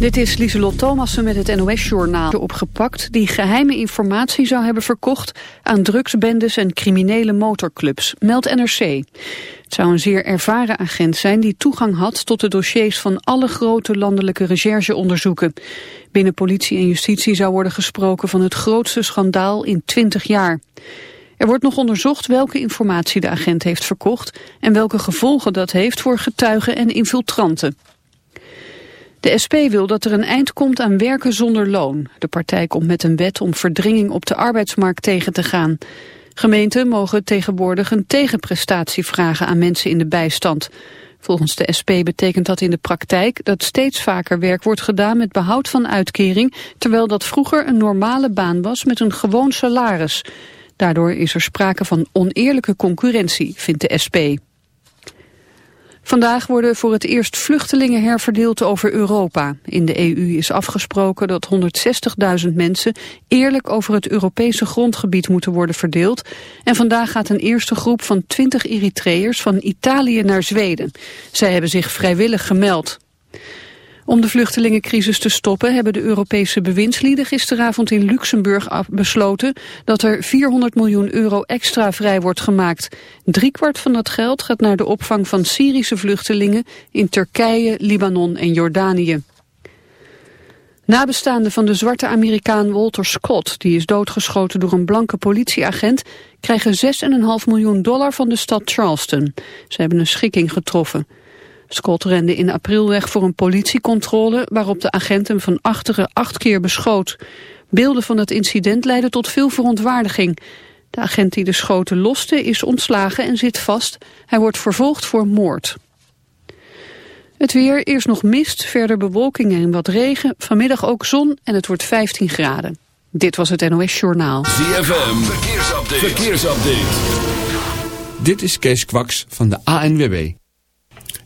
Dit is Lieselot Thomassen met het NOS-journaal opgepakt... die geheime informatie zou hebben verkocht aan drugsbendes en criminele motorclubs, meldt NRC. Het zou een zeer ervaren agent zijn die toegang had tot de dossiers van alle grote landelijke rechercheonderzoeken. Binnen politie en justitie zou worden gesproken van het grootste schandaal in 20 jaar. Er wordt nog onderzocht welke informatie de agent heeft verkocht en welke gevolgen dat heeft voor getuigen en infiltranten. De SP wil dat er een eind komt aan werken zonder loon. De partij komt met een wet om verdringing op de arbeidsmarkt tegen te gaan. Gemeenten mogen tegenwoordig een tegenprestatie vragen aan mensen in de bijstand. Volgens de SP betekent dat in de praktijk dat steeds vaker werk wordt gedaan met behoud van uitkering, terwijl dat vroeger een normale baan was met een gewoon salaris. Daardoor is er sprake van oneerlijke concurrentie, vindt de SP. Vandaag worden voor het eerst vluchtelingen herverdeeld over Europa. In de EU is afgesproken dat 160.000 mensen eerlijk over het Europese grondgebied moeten worden verdeeld. En vandaag gaat een eerste groep van 20 Eritreërs van Italië naar Zweden. Zij hebben zich vrijwillig gemeld. Om de vluchtelingencrisis te stoppen hebben de Europese bewindslieden gisteravond in Luxemburg besloten dat er 400 miljoen euro extra vrij wordt gemaakt. Driekwart van dat geld gaat naar de opvang van Syrische vluchtelingen in Turkije, Libanon en Jordanië. Nabestaanden van de zwarte Amerikaan Walter Scott, die is doodgeschoten door een blanke politieagent, krijgen 6,5 miljoen dollar van de stad Charleston. Ze hebben een schikking getroffen. Scott rende in april weg voor een politiecontrole waarop de agent hem van achteren acht keer beschoot. Beelden van het incident leidden tot veel verontwaardiging. De agent die de schoten loste is ontslagen en zit vast. Hij wordt vervolgd voor moord. Het weer, eerst nog mist, verder bewolking en wat regen. Vanmiddag ook zon en het wordt 15 graden. Dit was het NOS Journaal. ZFM, verkeersupdate. verkeersupdate. Dit is Kees Kwaks van de ANWB.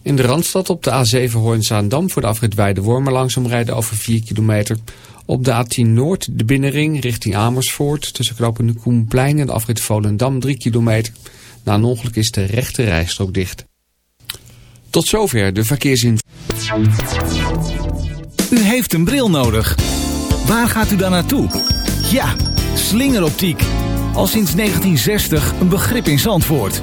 In de Randstad op de A7 Hoorn-Zaandam voor de afrit Weide-Wormen langzaam rijden over 4 kilometer. Op de A10 Noord de binnenring richting Amersfoort tussen de Koenplein en de afrit Volendam 3 kilometer. Na een ongeluk is de rechte rijstrook dicht. Tot zover de verkeersin. U heeft een bril nodig. Waar gaat u dan naartoe? Ja, slingeroptiek. Al sinds 1960 een begrip in Zandvoort.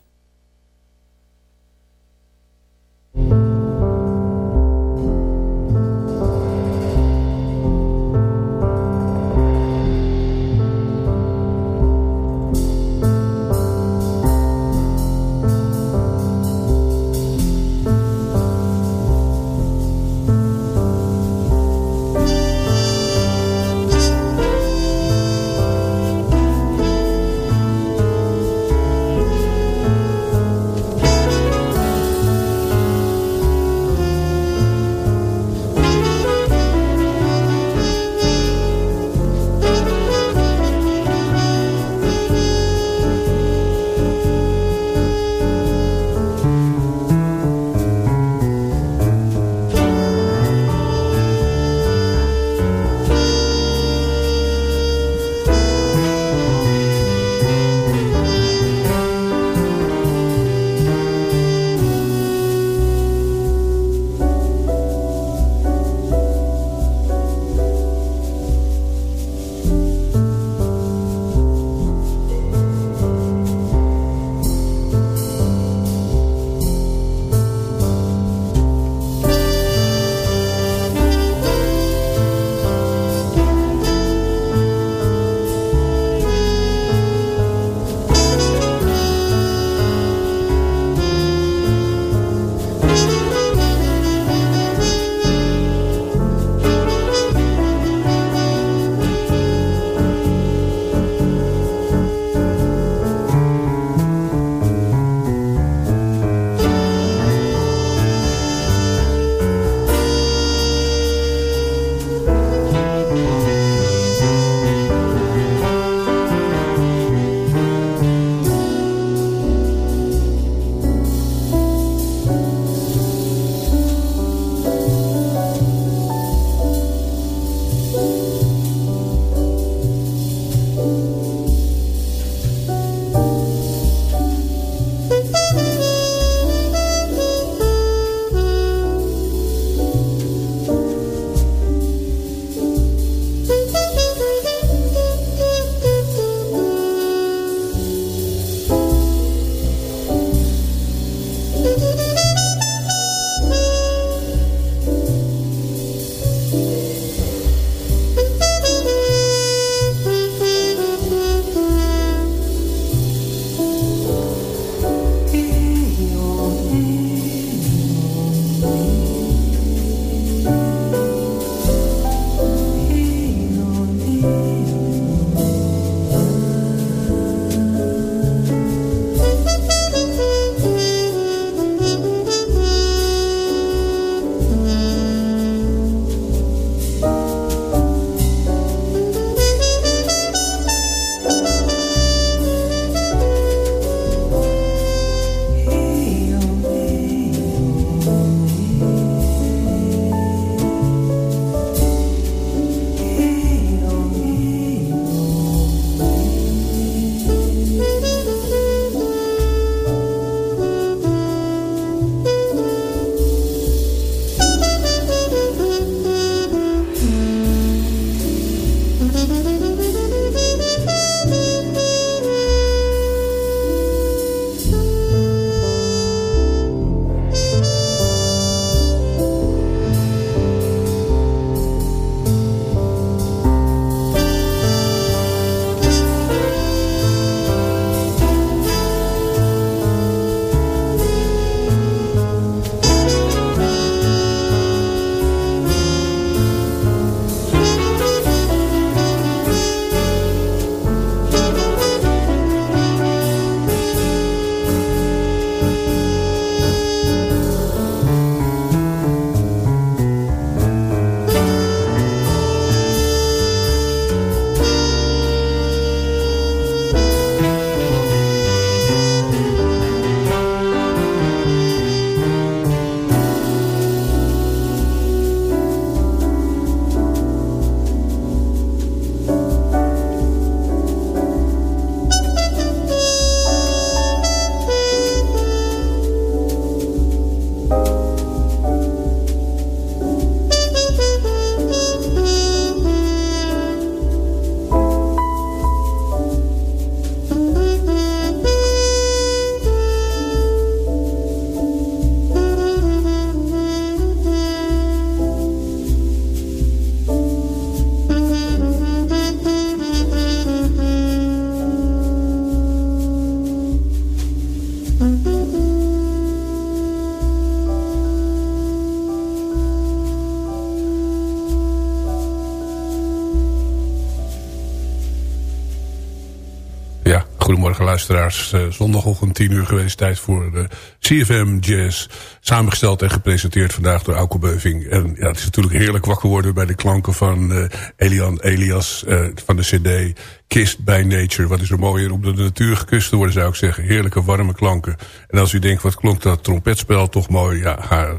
Luisteraars. Uh, zondagochtend 10 uur geweest. Tijd voor de CFM Jazz. Samengesteld en gepresenteerd vandaag door Auke. En ja, het is natuurlijk heerlijk wakker worden bij de klanken van uh, Elian Elias uh, van de cd. Kissed by Nature. Wat is er mooier om de natuur gekust te worden zou ik zeggen. Heerlijke warme klanken. En als u denkt wat klonk dat trompetspel toch mooi. Ja, haar,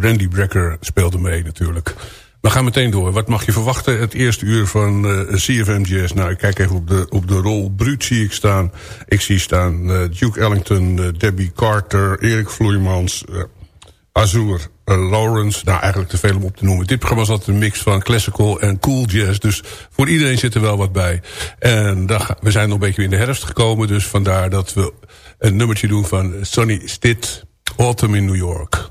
Randy Brecker speelde mee natuurlijk. We gaan meteen door. Wat mag je verwachten? Het eerste uur van uh, eh, CFM Jazz. Nou, ik kijk even op de, op de rol. Bruut zie ik staan. Ik zie staan uh, Duke Ellington, uh, Debbie Carter, Erik Vloeimans, Azur, Lawrence. Nou, eigenlijk te veel om op te noemen. Dit programma altijd een mix van classical en cool jazz. Dus voor iedereen zit er wel wat bij. En we zijn nog een beetje in de herfst gekomen. Dus vandaar dat we een nummertje doen van Sonny Stitt, Autumn in New York.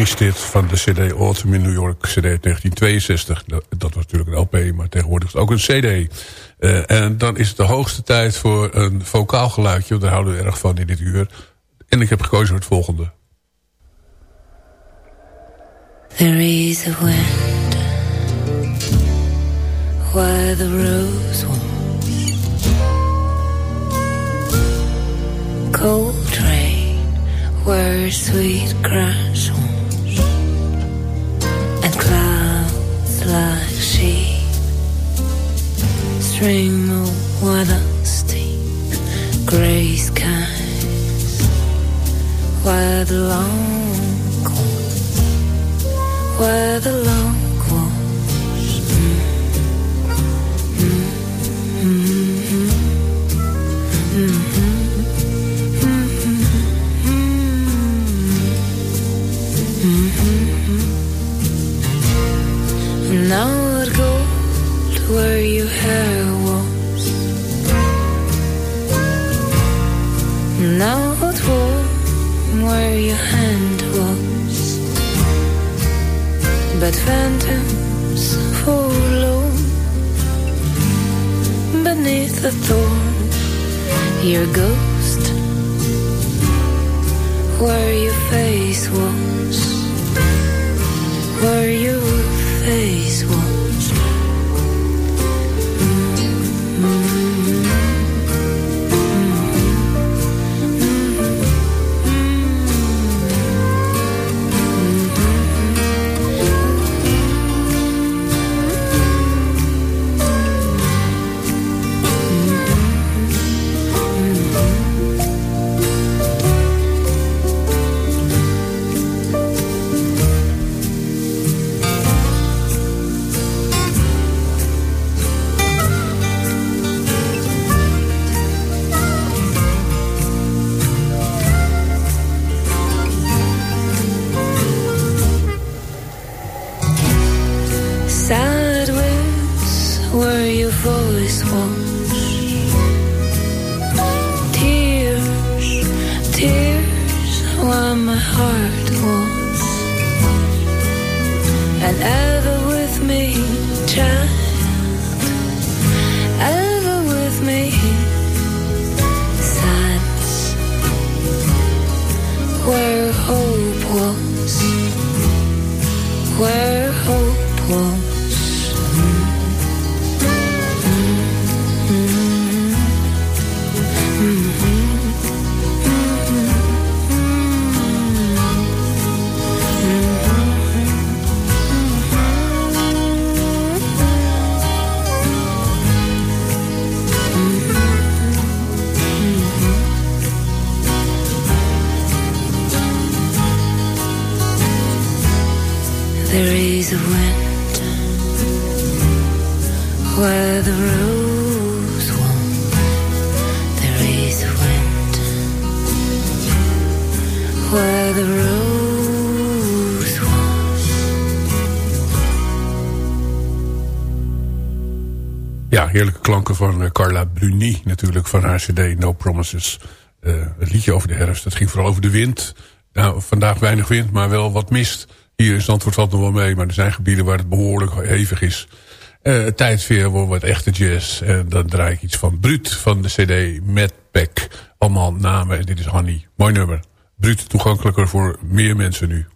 Stitt van de CD Autumn in New York, CD 1962. Dat was natuurlijk een LP, maar tegenwoordig is het ook een CD. Uh, en dan is het de hoogste tijd voor een vocaal geluidje. Daar houden we erg van in dit uur. En ik heb gekozen voor het volgende. There is a wind Where the rose Cold rain Where sweet grass Stream of weather steep Gray skies Where the long where the long your hand was but phantoms follow beneath the thorn. Your ghost, where your face was, where your face was. Heerlijke klanken van uh, Carla Bruni natuurlijk van haar cd No Promises. Uh, het liedje over de herfst, dat ging vooral over de wind. Nou, vandaag weinig wind, maar wel wat mist. Hier in Zandvoort valt nog wel mee, maar er zijn gebieden waar het behoorlijk hevig is. Uh, weer voor wat echte jazz. En dan draai ik iets van Bruut van de cd met Peck. Allemaal namen en dit is Hanny. Mooi nummer. Bruut toegankelijker voor meer mensen nu.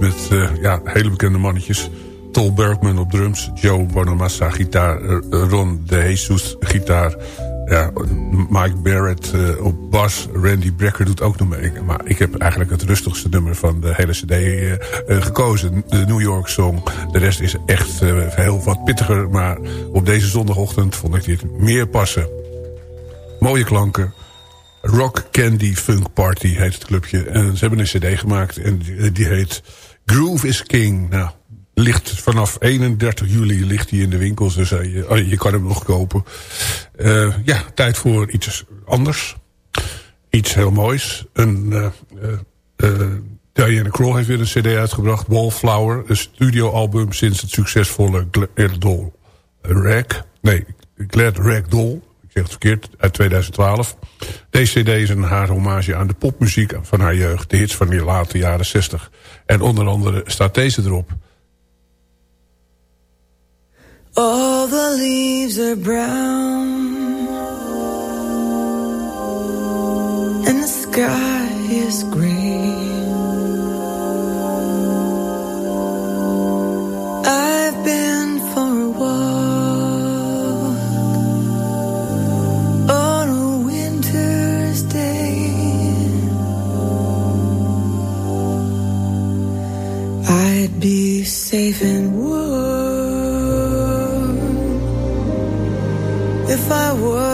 Met uh, ja, hele bekende mannetjes. Tol Bergman op drums, Joe Bonamassa gitaar, uh, Ron de Jesus gitaar... Ja, Mike Barrett uh, op bas, Randy Brecker doet ook nog mee. Maar ik heb eigenlijk het rustigste nummer van de hele cd gekozen. De New York Song. De rest is echt heel wat pittiger. Maar op deze zondagochtend vond ik dit meer passen. Mooie klanken. Rock Candy Funk Party heet het clubje. En ze hebben een cd gemaakt en die heet Groove is King. Nou, ligt vanaf 31 juli ligt hij in de winkels. Dus uh, je, oh, je, kan hem nog kopen. Uh, ja, tijd voor iets anders. Iets heel moois. Een, uh, Diana Kroll heeft weer een cd uitgebracht. Wallflower, een studioalbum sinds het succesvolle Glad Doll. Nee, Glad Rag Doll zeg het verkeerd, uit 2012. Deze cd is een haar hommage aan de popmuziek van haar jeugd. De hits van de late jaren 60. En onder andere staat deze erop. All the leaves are brown And the sky is green Safe and warm if I was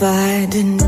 I didn't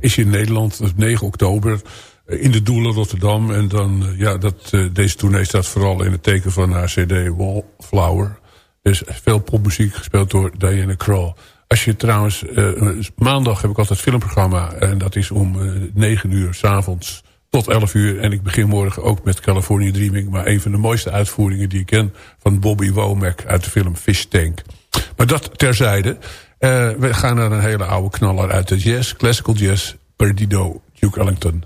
is in Nederland op 9 oktober eh, in de Doelen Rotterdam. En dan, eh, ja, dat, eh, deze tournee staat vooral in het teken van haar cd Wallflower. Dus veel popmuziek gespeeld door Diana Krall. Als je trouwens, maandag heb ik altijd filmprogramma. En dat is om 9 uur s'avonds tot 11 uur. En ik begin morgen ook met California Dreaming. Maar een van de mooiste uitvoeringen die ik ken... van Bobby Womack uit de film Fish Tank. Maar dat terzijde. Uh, we gaan naar een hele oude knaller uit de jazz. Classical jazz. Perdido, Duke Ellington.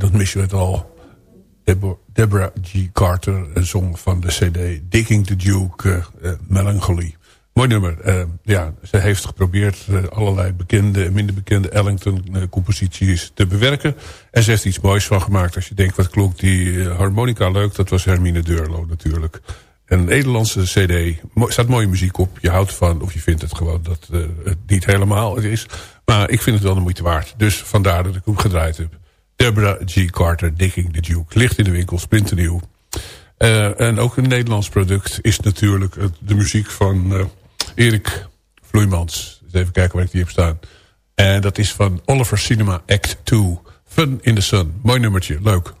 Je het al. Deborah G. Carter zong van de cd Digging the Duke, uh, Melancholy. Mooi nummer. Ja, ze heeft geprobeerd allerlei bekende en minder bekende Ellington-composities te bewerken. En ze heeft iets moois van gemaakt. Als je denkt, wat klonk die harmonica leuk, dat was Hermine Deurlo natuurlijk. Een Nederlandse cd. Er staat mooie muziek op. Je houdt van, of je vindt het gewoon dat het niet helemaal is. Maar ik vind het wel de moeite waard. Dus vandaar dat ik hem gedraaid heb. Deborah G. Carter, Digging the Duke. Ligt in de winkel, splinternieuw. Uh, en ook een Nederlands product is natuurlijk de muziek van uh, Erik Vloeimans. Even kijken waar ik die heb staan. En dat is van Oliver Cinema Act 2. Fun in the Sun. Mooi nummertje, leuk.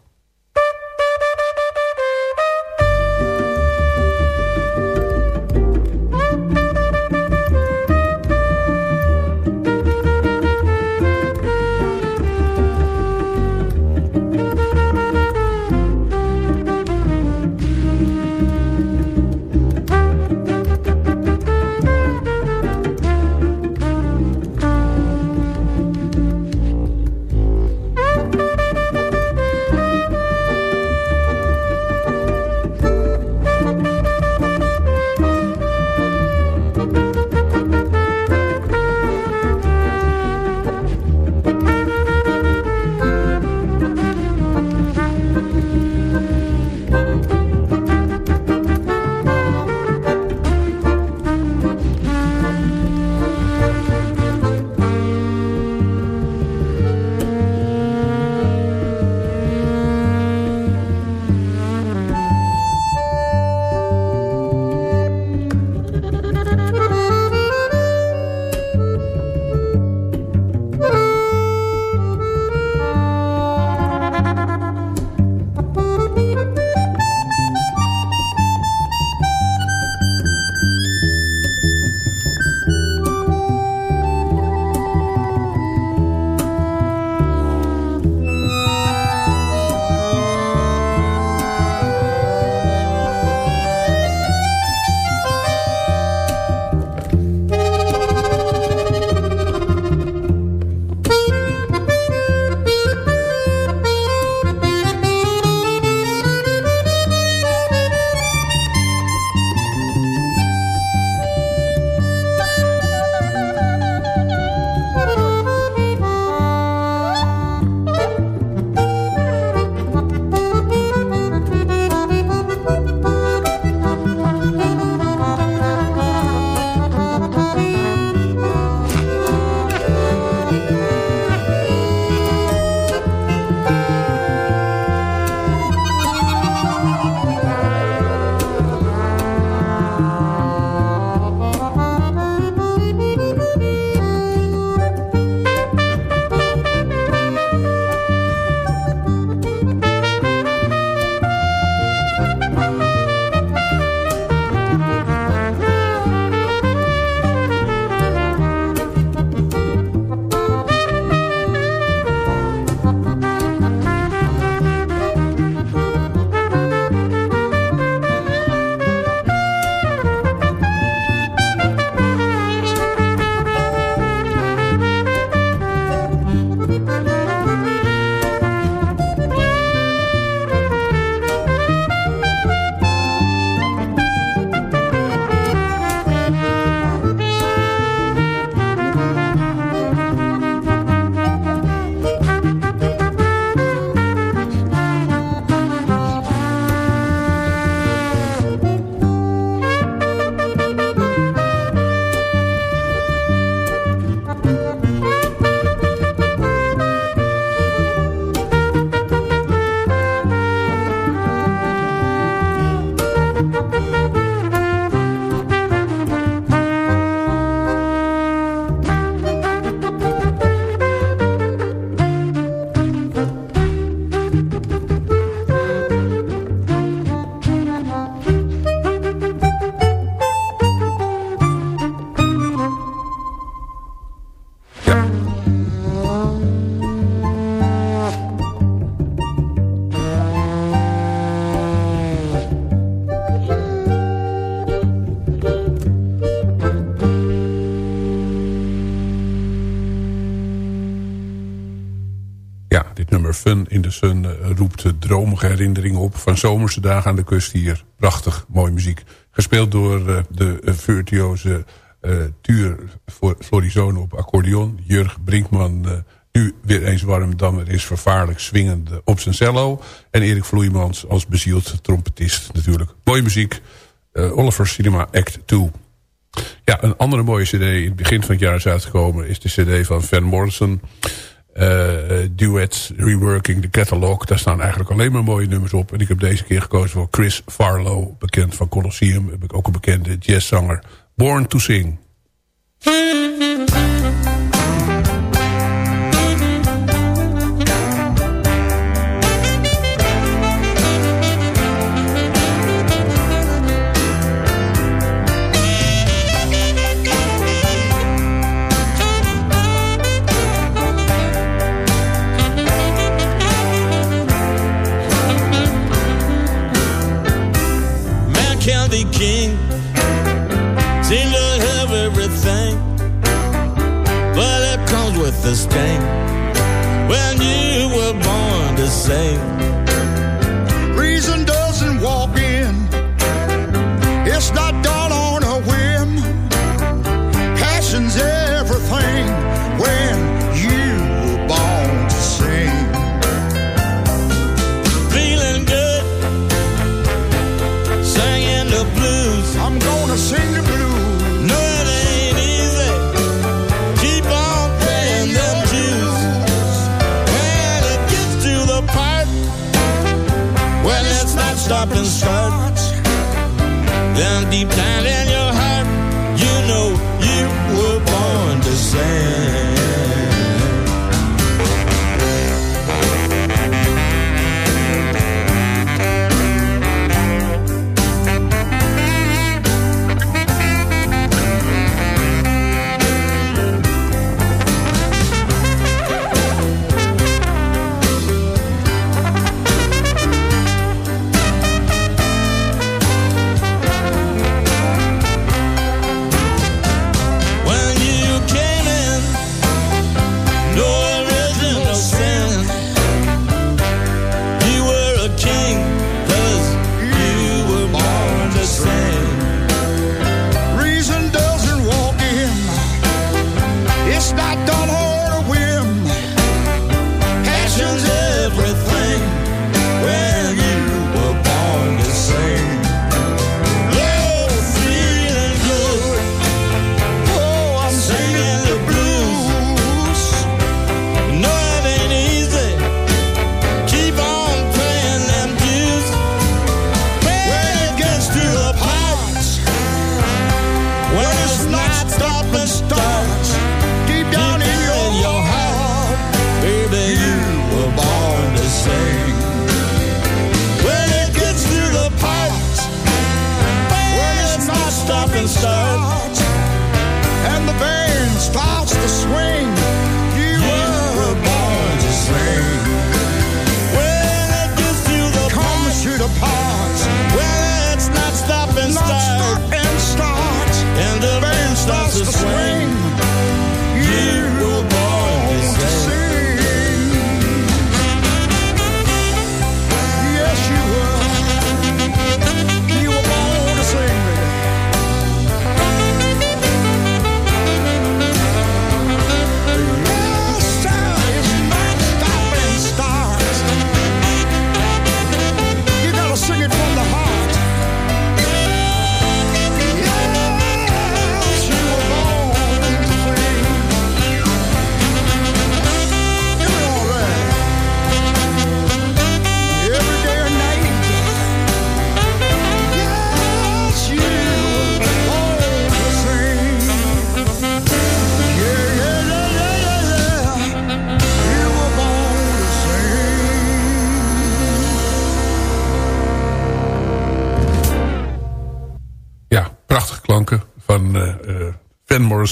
In the Sun roept dromige herinneringen op... van zomerse dagen aan de kust hier. Prachtig, mooie muziek. Gespeeld door de virtuoze Tuur Florizone op accordeon. Jurg Brinkman nu weer eens warm dan er is vervaarlijk swingend op zijn cello. En Erik Vloeimans als bezield trompetist natuurlijk. Mooie muziek. Oliver Cinema Act 2. Ja, een andere mooie cd in het begin van het jaar is uitgekomen... is de cd van Van Morrison. Uh, duets, reworking, de catalog. Daar staan eigenlijk alleen maar mooie nummers op. En ik heb deze keer gekozen voor Chris Farlow. Bekend van Colosseum. Heb ik ook een bekende jazzzanger. Born to Sing.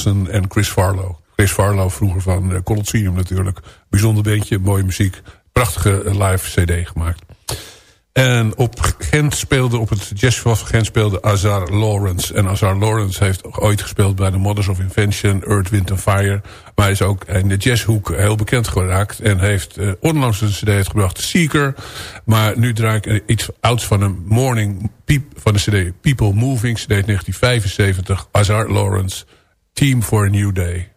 En Chris Farlow. Chris Farlow vroeger van uh, Colosseum natuurlijk. Bijzonder beentje, mooie muziek. Prachtige eh, live cd gemaakt. En op Gent speelde, op het jazzfestival van Gent speelde Azar Lawrence. En Azar Lawrence heeft ooit gespeeld bij de Mothers of Invention, Earth, Wind and Fire. Maar hij is ook in de jazzhoek heel bekend geraakt. En heeft uh, onlangs een cd uitgebracht, Seeker. Maar nu draai ik iets ouds van een Morning van de cd People Moving, cd 1975. Azar Lawrence, Team for a New Day.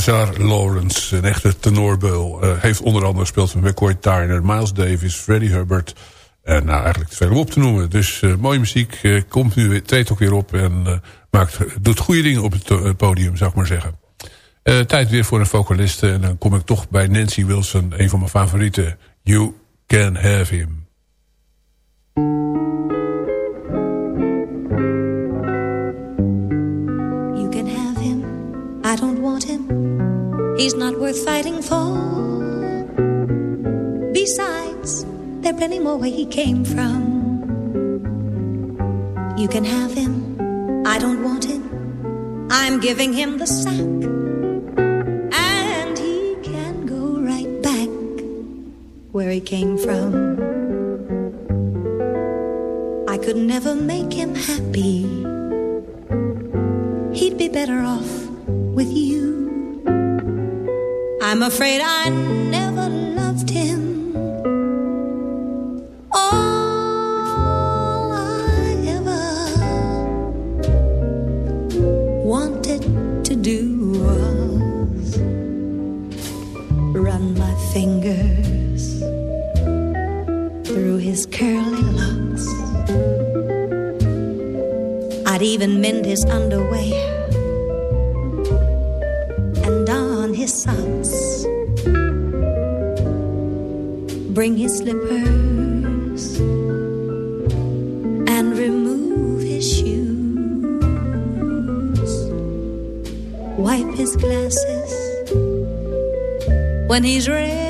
Azar Lawrence, een echte tenorbeul. Uh, heeft onder andere gespeeld van McCoy Tyner, Miles Davis, Freddie Hubbard. En nou, eigenlijk te veel om op te noemen. Dus uh, mooie muziek, uh, komt nu, treedt ook weer op en maakt, doet goede dingen op het podium, zou ik maar zeggen. tijd weer voor een vocaliste. En dan kom ik toch bij Nancy Wilson, een van mijn favorieten. You Can Have Him. He's not worth fighting for. Besides, there are plenty more where he came from. You can have him, I don't want him. I'm giving him the sack. And he can go right back where he came from. I could never make him happy. He'd be better off with you. I'm afraid I never loved him. All I ever wanted to do was run my fingers through his curly locks. I'd even mend his underwear bring his slippers and remove his shoes, wipe his glasses when he's read